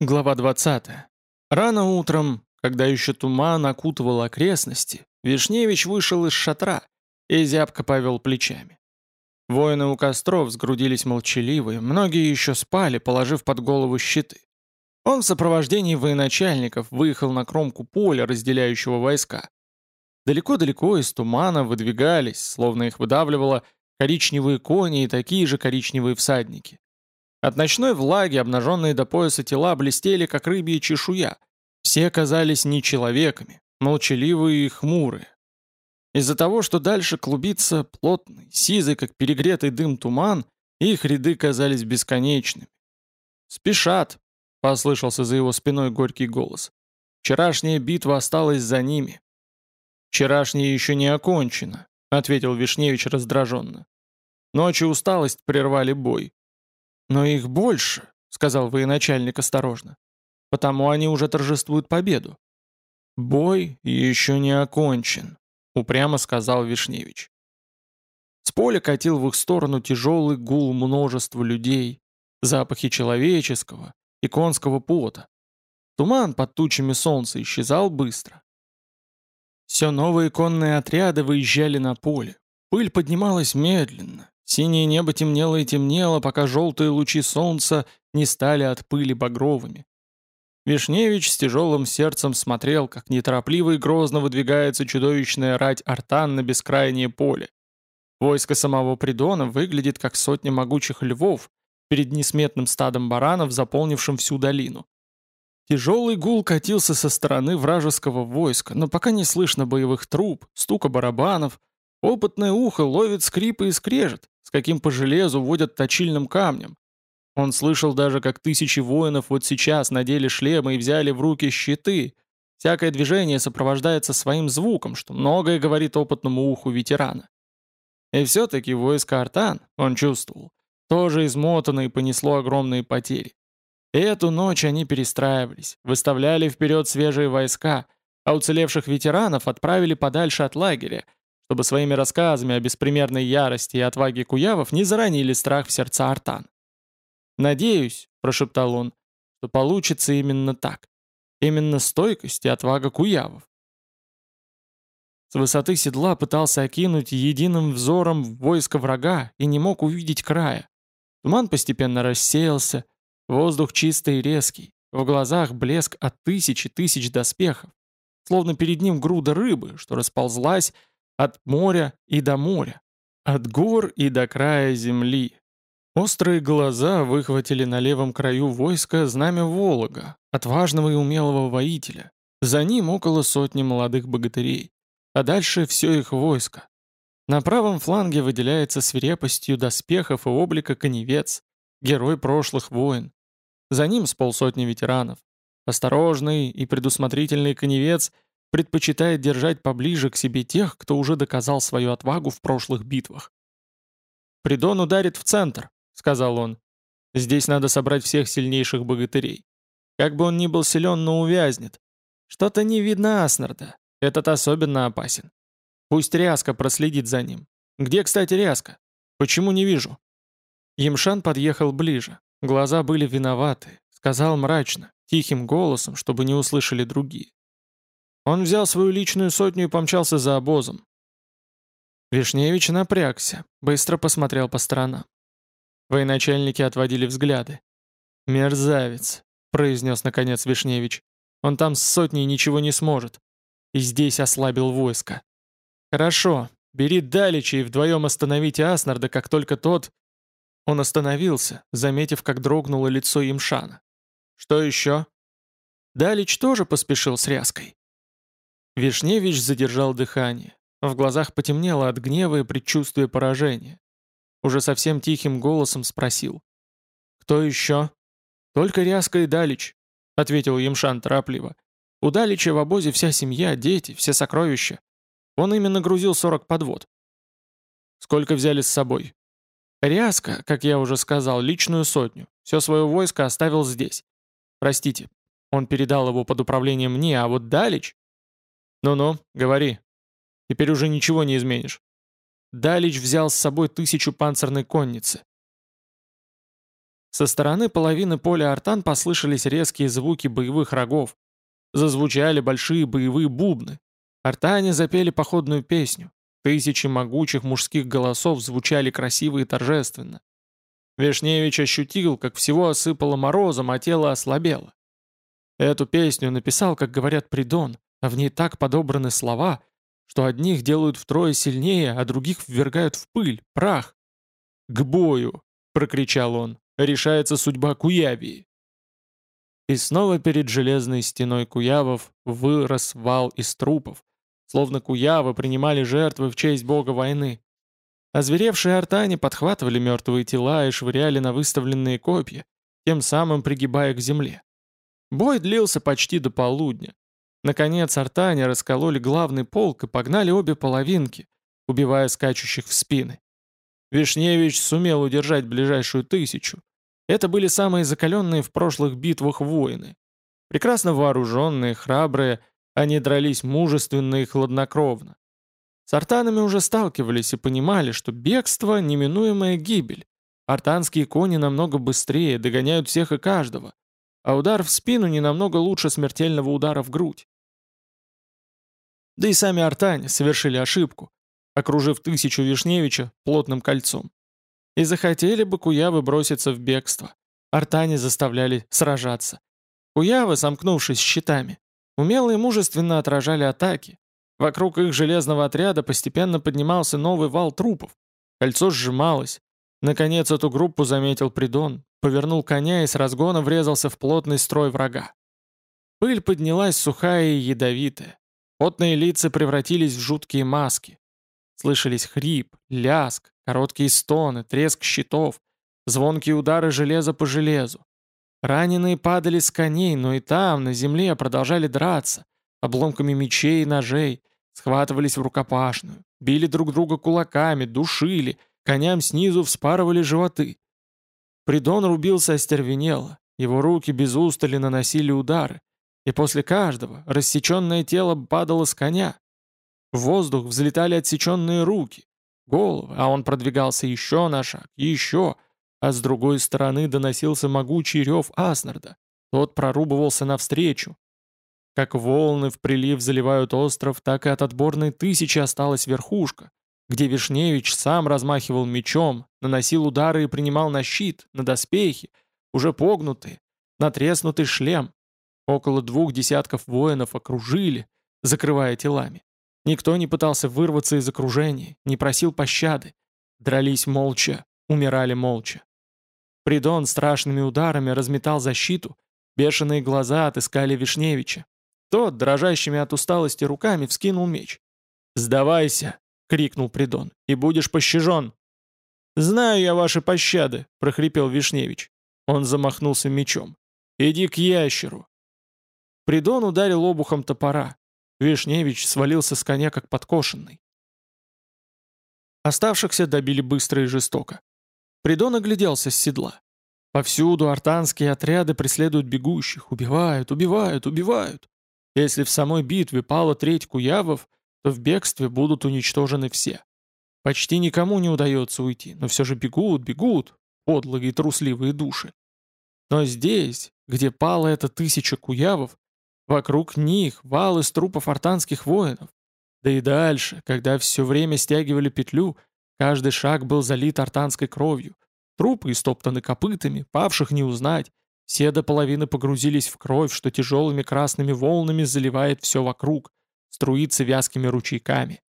Глава 20. Рано утром, когда еще туман окутывал окрестности, Вишневич вышел из шатра и зябко повел плечами. Воины у костров сгрудились молчаливые, многие еще спали, положив под голову щиты. Он в сопровождении военачальников выехал на кромку поля, разделяющего войска. Далеко-далеко из тумана выдвигались, словно их выдавливало, коричневые кони и такие же коричневые всадники. От ночной влаги обнаженные до пояса тела блестели, как рыбья чешуя. Все казались не человеками, молчаливые и хмурые. Из-за того, что дальше клубится плотный, сизый, как перегретый дым туман, их ряды казались бесконечными. «Спешат!» — послышался за его спиной горький голос. «Вчерашняя битва осталась за ними». «Вчерашняя еще не окончена», — ответил Вишневич раздраженно. Ночью усталость прервали бой. «Но их больше», — сказал военачальник осторожно. «Потому они уже торжествуют победу». «Бой еще не окончен», — упрямо сказал Вишневич. С поля катил в их сторону тяжелый гул множества людей, запахи человеческого и конского пота. Туман под тучами солнца исчезал быстро. Все новые конные отряды выезжали на поле. Пыль поднималась медленно, Синее небо темнело и темнело, пока желтые лучи солнца не стали от пыли багровыми. Вишневич с тяжелым сердцем смотрел, как неторопливо и грозно выдвигается чудовищная рать артан на бескрайнее поле. Войско самого Придона выглядит как сотня могучих львов перед несметным стадом баранов, заполнившим всю долину. Тяжелый гул катился со стороны вражеского войска, но пока не слышно боевых труб, стука барабанов, опытное ухо ловит скрипы и скрежет, с каким по железу водят точильным камнем. Он слышал даже, как тысячи воинов вот сейчас надели шлемы и взяли в руки щиты. Всякое движение сопровождается своим звуком, что многое говорит опытному уху ветерана. И все-таки войско Артан, он чувствовал, тоже измотано и понесло огромные потери. И эту ночь они перестраивались, выставляли вперед свежие войска, а уцелевших ветеранов отправили подальше от лагеря, чтобы своими рассказами о беспримерной ярости и отваге куявов не заронили страх в сердца артан. «Надеюсь», — прошептал он, — «что получится именно так. Именно стойкость и отвага куявов». С высоты седла пытался окинуть единым взором войско врага и не мог увидеть края. Туман постепенно рассеялся, воздух чистый и резкий, в глазах блеск от тысячи тысяч доспехов, словно перед ним груда рыбы, что расползлась от моря и до моря. От гор и до края земли. Острые глаза выхватили на левом краю войска знамя Волога, отважного и умелого воителя. За ним около сотни молодых богатырей. А дальше все их войско. На правом фланге выделяется свирепостью доспехов и облика коневец, герой прошлых войн. За ним с полсотни ветеранов. Осторожный и предусмотрительный коневец — предпочитает держать поближе к себе тех, кто уже доказал свою отвагу в прошлых битвах. «Придон ударит в центр», — сказал он. «Здесь надо собрать всех сильнейших богатырей. Как бы он ни был силен, но увязнет. Что-то не видно Аснарда. Этот особенно опасен. Пусть Ряска проследит за ним. Где, кстати, Ряска? Почему не вижу?» Емшан подъехал ближе. Глаза были виноваты. Сказал мрачно, тихим голосом, чтобы не услышали другие. Он взял свою личную сотню и помчался за обозом. Вишневич напрягся, быстро посмотрел по сторонам. Военачальники отводили взгляды. «Мерзавец», — произнес наконец Вишневич. «Он там с сотней ничего не сможет. И здесь ослабил войско. Хорошо, бери Далича и вдвоем остановите Аснарда, как только тот...» Он остановился, заметив, как дрогнуло лицо Имшана. «Что еще?» Далич тоже поспешил с ряской. Вишневич задержал дыхание. В глазах потемнело от гнева и предчувствия поражения. Уже совсем тихим голосом спросил. «Кто еще?» «Только Ряска и Далич», — ответил Емшан торопливо. «У Далича в обозе вся семья, дети, все сокровища. Он именно грузил 40 подвод». «Сколько взяли с собой?» «Ряска, как я уже сказал, личную сотню. Все свое войско оставил здесь. Простите, он передал его под управление мне, а вот Далич «Ну-ну, говори. Теперь уже ничего не изменишь». Далич взял с собой тысячу панцирной конницы. Со стороны половины поля артан послышались резкие звуки боевых рогов. Зазвучали большие боевые бубны. Артане запели походную песню. Тысячи могучих мужских голосов звучали красиво и торжественно. Вишневич ощутил, как всего осыпало морозом, а тело ослабело. Эту песню написал, как говорят, Придон, а в ней так подобраны слова, что одних делают втрое сильнее, а других ввергают в пыль, прах. «К бою!» — прокричал он. «Решается судьба Куявии!» И снова перед железной стеной Куявов вырос вал из трупов, словно Куявы принимали жертвы в честь бога войны. Озверевшие артане подхватывали мертвые тела и швыряли на выставленные копья, тем самым пригибая к земле. Бой длился почти до полудня. Наконец артане раскололи главный полк и погнали обе половинки, убивая скачущих в спины. Вишневич сумел удержать ближайшую тысячу. Это были самые закаленные в прошлых битвах воины. Прекрасно вооруженные, храбрые, они дрались мужественно и хладнокровно. С артанами уже сталкивались и понимали, что бегство — неминуемая гибель. Артанские кони намного быстрее, догоняют всех и каждого, а удар в спину не намного лучше смертельного удара в грудь. Да и сами артане совершили ошибку, окружив тысячу Вишневича плотным кольцом. И захотели бы куявы броситься в бегство. Артане заставляли сражаться. Куявы, сомкнувшись щитами, умело и мужественно отражали атаки, Вокруг их железного отряда постепенно поднимался новый вал трупов. Кольцо сжималось. Наконец эту группу заметил Придон, повернул коня и с разгона врезался в плотный строй врага. Пыль поднялась сухая и ядовитая. Потные лица превратились в жуткие маски. Слышались хрип, ляск, короткие стоны, треск щитов, звонкие удары железа по железу. Раненые падали с коней, но и там, на земле, продолжали драться, обломками мечей и ножей, схватывались в рукопашную, били друг друга кулаками, душили, коням снизу вспарывали животы. Придон рубился остервенело, его руки без устали наносили удары, и после каждого рассеченное тело падало с коня. В воздух взлетали отсеченные руки, головы, а он продвигался еще на шаг, еще, а с другой стороны доносился могучий рев Аснарда. Тот прорубывался навстречу, как волны в прилив заливают остров, так и от отборной тысячи осталась верхушка, где Вишневич сам размахивал мечом, наносил удары и принимал на щит, на доспехи, уже погнутые, на шлем. Около двух десятков воинов окружили, закрывая телами. Никто не пытался вырваться из окружения, не просил пощады. Дрались молча, умирали молча. Придон страшными ударами разметал защиту, бешеные глаза отыскали Вишневича. Тот, дрожащими от усталости руками, вскинул меч. «Сдавайся!» — крикнул Придон. «И будешь пощажен!» «Знаю я ваши пощады!» — прохрипел Вишневич. Он замахнулся мечом. «Иди к ящеру!» Придон ударил обухом топора. Вишневич свалился с коня, как подкошенный. Оставшихся добили быстро и жестоко. Придон огляделся с седла. Повсюду артанские отряды преследуют бегущих, убивают, убивают, убивают. Если в самой битве пала треть куявов, то в бегстве будут уничтожены все. Почти никому не удается уйти, но все же бегут, бегут, подлые и трусливые души. Но здесь, где пала эта тысяча куявов, вокруг них вал из трупов артанских воинов. Да и дальше, когда все время стягивали петлю, каждый шаг был залит артанской кровью. Трупы истоптаны копытами, павших не узнать, все до половины погрузились в кровь, что тяжелыми красными волнами заливает все вокруг, струится вязкими ручейками.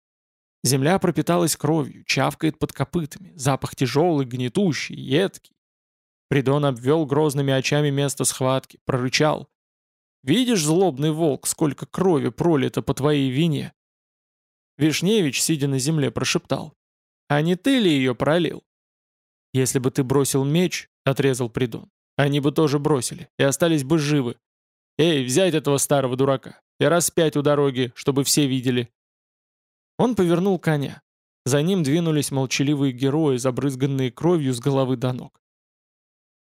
Земля пропиталась кровью, чавкает под копытами, запах тяжелый, гнетущий, едкий. Придон обвел грозными очами место схватки, прорычал. «Видишь, злобный волк, сколько крови пролито по твоей вине?» Вишневич, сидя на земле, прошептал. «А не ты ли ее пролил?» «Если бы ты бросил меч», — отрезал Придон, они бы тоже бросили и остались бы живы. Эй, взять этого старого дурака и распять у дороги, чтобы все видели. Он повернул коня. За ним двинулись молчаливые герои, забрызганные кровью с головы до ног.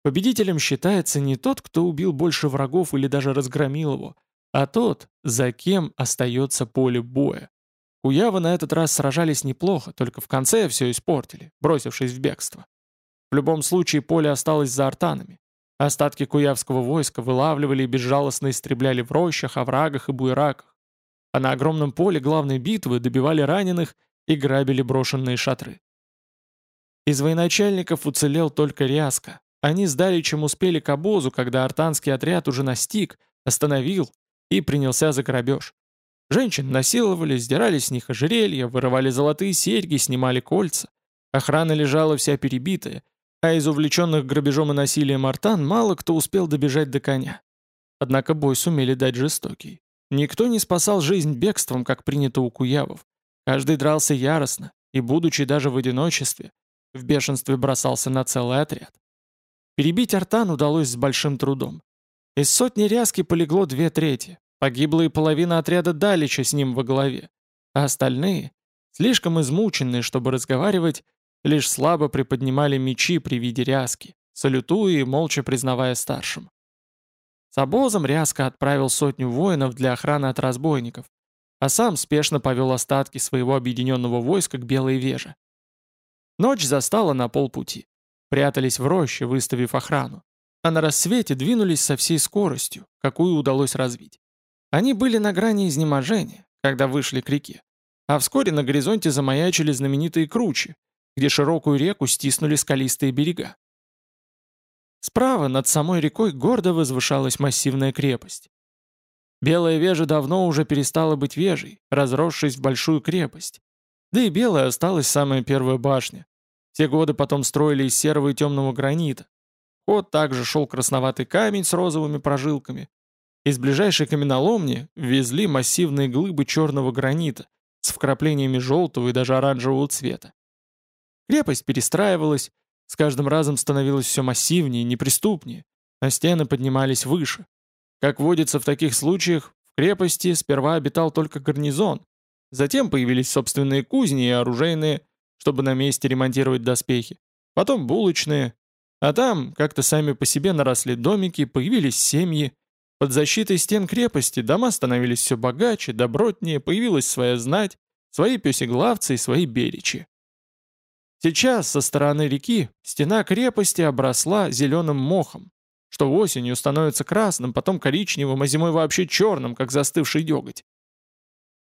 Победителем считается не тот, кто убил больше врагов или даже разгромил его, а тот, за кем остается поле боя. Куявы на этот раз сражались неплохо, только в конце все испортили, бросившись в бегство. В любом случае поле осталось за артанами. Остатки куявского войска вылавливали и безжалостно истребляли в рощах, оврагах и буераках. А на огромном поле главной битвы добивали раненых и грабили брошенные шатры. Из военачальников уцелел только Ряска. Они сдали, чем успели к обозу, когда артанский отряд уже настиг, остановил и принялся за грабеж. Женщин насиловали, сдирали с них ожерелья, вырывали золотые серьги, снимали кольца. Охрана лежала вся перебитая, а из увлеченных грабежом и насилием артан мало кто успел добежать до коня. Однако бой сумели дать жестокий. Никто не спасал жизнь бегством, как принято у куявов. Каждый дрался яростно, и, будучи даже в одиночестве, в бешенстве бросался на целый отряд. Перебить артан удалось с большим трудом. Из сотни ряски полегло две трети, погибла и половина отряда Далича с ним во главе, а остальные, слишком измученные, чтобы разговаривать, лишь слабо приподнимали мечи при виде ряски, салютуя и молча признавая старшим. С обозом Ряска отправил сотню воинов для охраны от разбойников, а сам спешно повел остатки своего объединенного войска к Белой Веже. Ночь застала на полпути. Прятались в роще, выставив охрану. А на рассвете двинулись со всей скоростью, какую удалось развить. Они были на грани изнеможения, когда вышли к реке. А вскоре на горизонте замаячили знаменитые кручи, где широкую реку стиснули скалистые берега. Справа над самой рекой гордо возвышалась массивная крепость. Белая вежа давно уже перестала быть вежей, разросшись в большую крепость. Да и белая осталась самая первая башня. Все годы потом строили из серого и темного гранита. Ход также шел красноватый камень с розовыми прожилками. Из ближайшей каменоломни везли массивные глыбы черного гранита с вкраплениями желтого и даже оранжевого цвета. Крепость перестраивалась, с каждым разом становилась все массивнее и неприступнее, а стены поднимались выше. Как водится в таких случаях, в крепости сперва обитал только гарнизон, затем появились собственные кузни и оружейные, чтобы на месте ремонтировать доспехи, потом булочные, а там как-то сами по себе наросли домики, появились семьи, под защитой стен крепости дома становились все богаче, добротнее, появилась своя знать, свои песеглавцы и свои беречи. Сейчас со стороны реки стена крепости обросла зеленым мохом, что осенью становится красным, потом коричневым, а зимой вообще черным, как застывший деготь.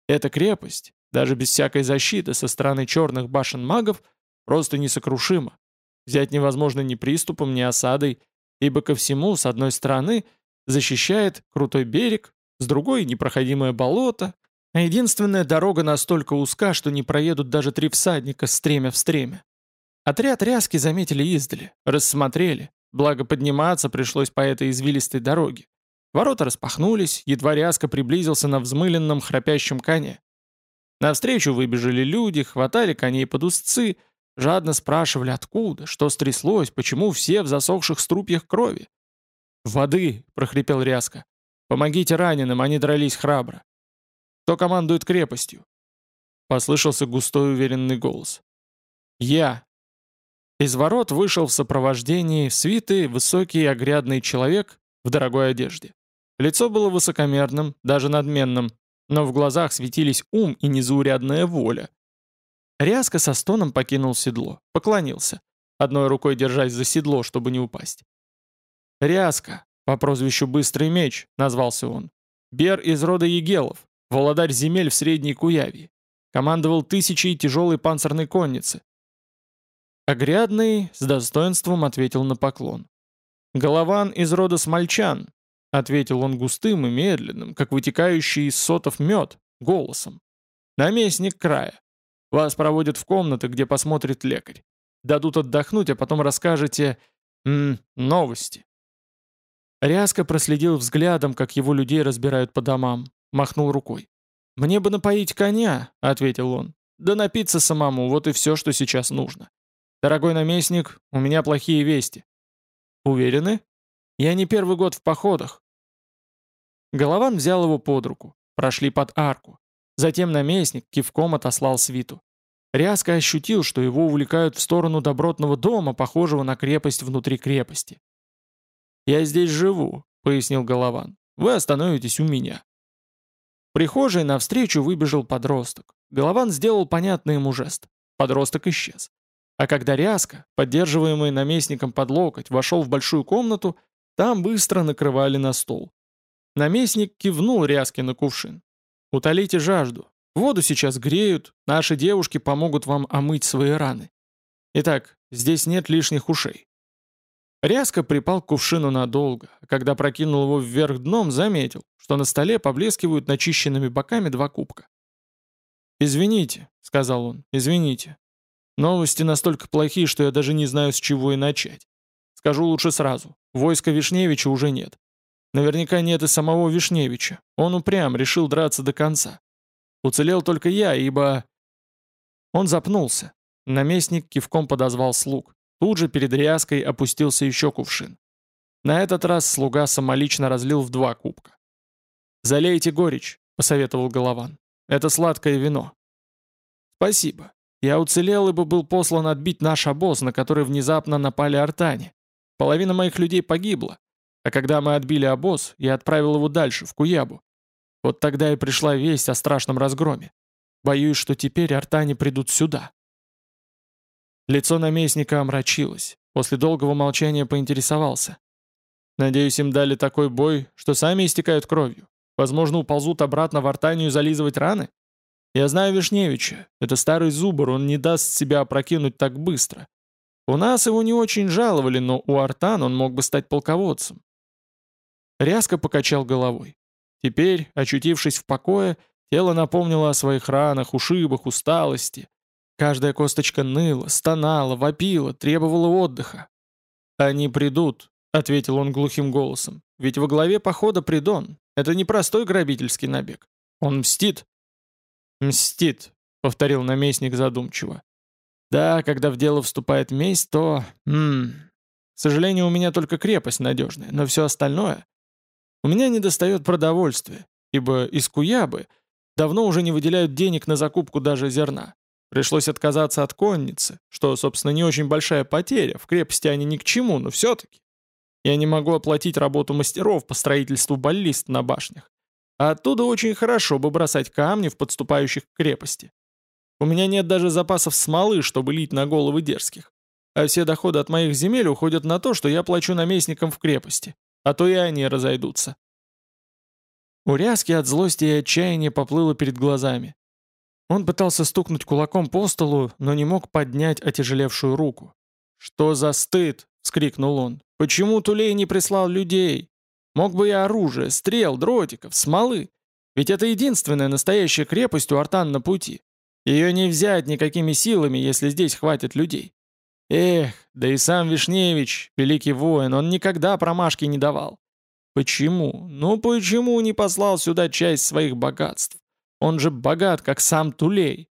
Эта крепость, даже без всякой защиты со стороны черных башен магов, просто несокрушима. Взять невозможно ни приступом, ни осадой, ибо ко всему, с одной стороны, защищает крутой берег, с другой — непроходимое болото, а единственная дорога настолько узка, что не проедут даже три всадника стремя в стремя. Отряд ряски заметили издали, рассмотрели, благо подниматься пришлось по этой извилистой дороге. Ворота распахнулись, едва ряска приблизился на взмыленном храпящем коне. Навстречу выбежали люди, хватали коней под узцы, жадно спрашивали откуда, что стряслось, почему все в засохших струпьях крови. «Воды!» — прохрипел ряска. «Помогите раненым, они дрались храбро». «Кто командует крепостью?» Послышался густой уверенный голос. «Я», из ворот вышел в сопровождении свиты высокий огрядный человек в дорогой одежде. Лицо было высокомерным, даже надменным, но в глазах светились ум и незаурядная воля. Рязко со стоном покинул седло, поклонился, одной рукой держась за седло, чтобы не упасть. «Рязко, по прозвищу Быстрый Меч», — назвался он. «Бер из рода Егелов, володарь земель в Средней Куявии. Командовал тысячей тяжелой панцирной конницы. Огрядный с достоинством ответил на поклон. «Голован из рода смольчан», — ответил он густым и медленным, как вытекающий из сотов мед, голосом. «Наместник края. Вас проводят в комнаты, где посмотрит лекарь. Дадут отдохнуть, а потом расскажете... М -м, новости». Рязко проследил взглядом, как его людей разбирают по домам. Махнул рукой. «Мне бы напоить коня», — ответил он. «Да напиться самому, вот и все, что сейчас нужно. «Дорогой наместник, у меня плохие вести». «Уверены? Я не первый год в походах». Голован взял его под руку, прошли под арку. Затем наместник кивком отослал свиту. Рязко ощутил, что его увлекают в сторону добротного дома, похожего на крепость внутри крепости. «Я здесь живу», — пояснил Голован. «Вы остановитесь у меня». В прихожей навстречу выбежал подросток. Голован сделал понятный ему жест. Подросток исчез. А когда Ряска, поддерживаемый наместником под локоть, вошел в большую комнату, там быстро накрывали на стол. Наместник кивнул Ряске на кувшин. «Утолите жажду. Воду сейчас греют, наши девушки помогут вам омыть свои раны. Итак, здесь нет лишних ушей». Ряска припал к кувшину надолго, а когда прокинул его вверх дном, заметил, что на столе поблескивают начищенными боками два кубка. «Извините», — сказал он, — «извините. Новости настолько плохие, что я даже не знаю, с чего и начать. Скажу лучше сразу. Войска Вишневича уже нет. Наверняка нет и самого Вишневича. Он упрям, решил драться до конца. Уцелел только я, ибо...» Он запнулся. Наместник кивком подозвал слуг. Тут же перед ряской опустился еще кувшин. На этот раз слуга самолично разлил в два кубка. «Залейте горечь», — посоветовал Голован. «Это сладкое вино». «Спасибо. Я уцелел, ибо был послан отбить наш обоз, на который внезапно напали артане. Половина моих людей погибла. А когда мы отбили обоз, я отправил его дальше, в Куябу. Вот тогда и пришла весть о страшном разгроме. Боюсь, что теперь артане придут сюда». Лицо наместника омрачилось. После долгого молчания поинтересовался. «Надеюсь, им дали такой бой, что сами истекают кровью. Возможно, уползут обратно в Артанию зализывать раны? Я знаю Вишневича. Это старый зубр, он не даст себя опрокинуть так быстро. У нас его не очень жаловали, но у Артан он мог бы стать полководцем». Рязко покачал головой. Теперь, очутившись в покое, тело напомнило о своих ранах, ушибах, усталости. Каждая косточка ныла, стонала, вопила, требовала отдыха. «Они придут», — ответил он глухим голосом. «Ведь во главе похода Придон. Это не простой грабительский набег. Он мстит». «Мстит», — повторил наместник задумчиво. «Да, когда в дело вступает месть, то... М К сожалению, у меня только крепость надежная, но все остальное... У меня недостает продовольствия, ибо из Куябы давно уже не выделяют денег на закупку даже зерна. Пришлось отказаться от конницы, что, собственно, не очень большая потеря, в крепости они ни к чему, но все-таки. Я не могу оплатить работу мастеров по строительству баллист на башнях. А оттуда очень хорошо бы бросать камни в подступающих к крепости. У меня нет даже запасов смолы, чтобы лить на головы дерзких. А все доходы от моих земель уходят на то, что я плачу наместникам в крепости. А то и они разойдутся. У от злости и отчаяния поплыло перед глазами. Он пытался стукнуть кулаком по столу, но не мог поднять отяжелевшую руку. «Что за стыд?» — вскрикнул он. «Почему Тулей не прислал людей? Мог бы и оружие, стрел, дротиков, смолы. Ведь это единственная настоящая крепость у Артан на пути. Ее не взять никакими силами, если здесь хватит людей. Эх, да и сам Вишневич, великий воин, он никогда промашки не давал. Почему? Ну почему не послал сюда часть своих богатств? Он же богат, как сам Тулей.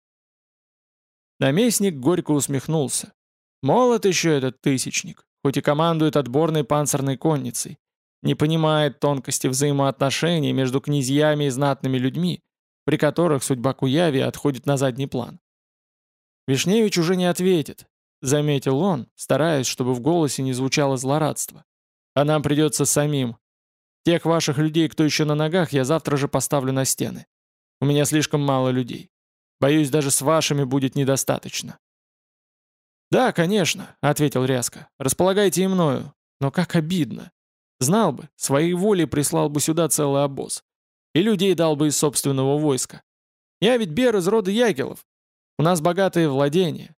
Наместник горько усмехнулся. Молод еще этот тысячник, хоть и командует отборной панцирной конницей. Не понимает тонкости взаимоотношений между князьями и знатными людьми, при которых судьба Куяви отходит на задний план. Вишневич уже не ответит, заметил он, стараясь, чтобы в голосе не звучало злорадство. А нам придется самим. Тех ваших людей, кто еще на ногах, я завтра же поставлю на стены. У меня слишком мало людей. Боюсь, даже с вашими будет недостаточно». «Да, конечно», — ответил Ряска. «Располагайте и мною. Но как обидно. Знал бы, своей волей прислал бы сюда целый обоз. И людей дал бы из собственного войска. Я ведь Бер из рода Ягелов. У нас богатые владения.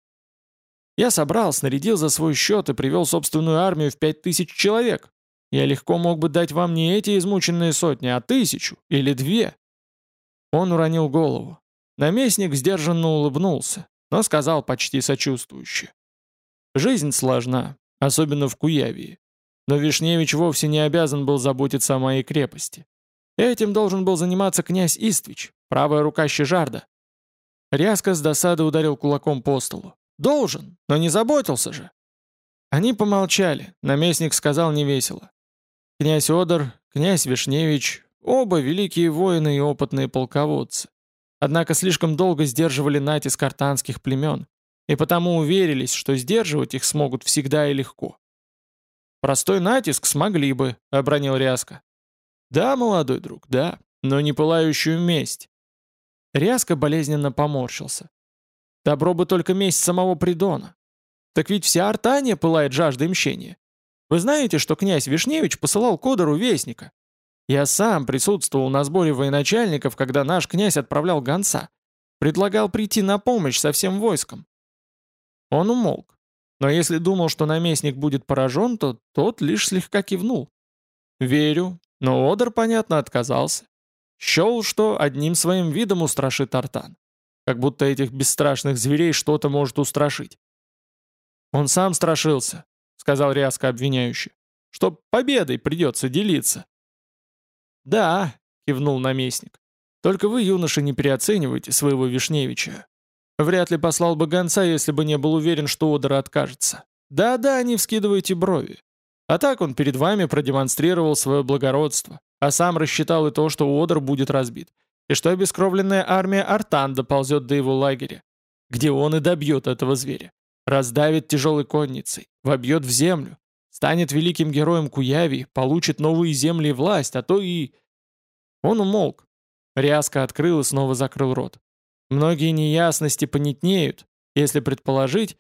Я собрал, снарядил за свой счет и привел собственную армию в пять тысяч человек. Я легко мог бы дать вам не эти измученные сотни, а тысячу или две. Он уронил голову. Наместник сдержанно улыбнулся, но сказал почти сочувствующе. «Жизнь сложна, особенно в Куявии. Но Вишневич вовсе не обязан был заботиться о моей крепости. Этим должен был заниматься князь Иствич, правая рука Щежарда». Рязко с досады ударил кулаком по столу. «Должен, но не заботился же». Они помолчали, наместник сказал невесело. «Князь Одор, князь Вишневич, Оба великие воины и опытные полководцы. Однако слишком долго сдерживали натиск артанских племен, и потому уверились, что сдерживать их смогут всегда и легко. «Простой натиск смогли бы», — обронил Ряска. «Да, молодой друг, да, но не пылающую месть». Ряска болезненно поморщился. «Добро бы только месть самого Придона. Так ведь вся Артания пылает жаждой мщения. Вы знаете, что князь Вишневич посылал Кодору вестника? Я сам присутствовал на сборе военачальников, когда наш князь отправлял гонца. Предлагал прийти на помощь со всем войском. Он умолк. Но если думал, что наместник будет поражен, то тот лишь слегка кивнул. «Верю, но Одер, понятно, отказался. Счел, что одним своим видом устрашит Артан. Как будто этих бесстрашных зверей что-то может устрашить. «Он сам страшился», — сказал Ряска обвиняющий, — «что победой придется делиться». «Да», — кивнул наместник, — «только вы, юноша, не переоценивайте своего Вишневича. Вряд ли послал бы гонца, если бы не был уверен, что Одер откажется. Да-да, не вскидывайте брови. А так он перед вами продемонстрировал свое благородство, а сам рассчитал и то, что Одер будет разбит, и что обескровленная армия Артанда ползет до его лагеря, где он и добьет этого зверя, раздавит тяжелой конницей, вобьет в землю, станет великим героем Куяви, получит новые земли и власть, а то и... Он умолк. Ряска открыл и снова закрыл рот. Многие неясности понятнеют, если предположить,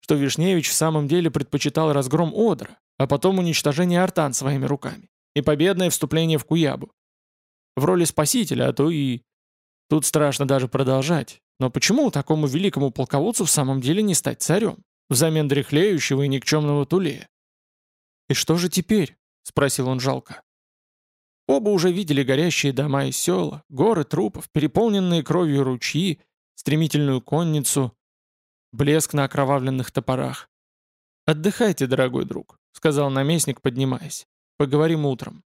что Вишневич в самом деле предпочитал разгром Одра, а потом уничтожение Артан своими руками и победное вступление в Куябу. В роли спасителя, а то и... Тут страшно даже продолжать. Но почему такому великому полководцу в самом деле не стать царем, взамен дряхлеющего и никчемного Тулея? «И что же теперь?» — спросил он жалко. Оба уже видели горящие дома и села, горы трупов, переполненные кровью ручьи, стремительную конницу, блеск на окровавленных топорах. «Отдыхайте, дорогой друг», — сказал наместник, поднимаясь. «Поговорим утром».